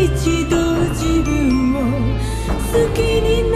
一度自分を好きになる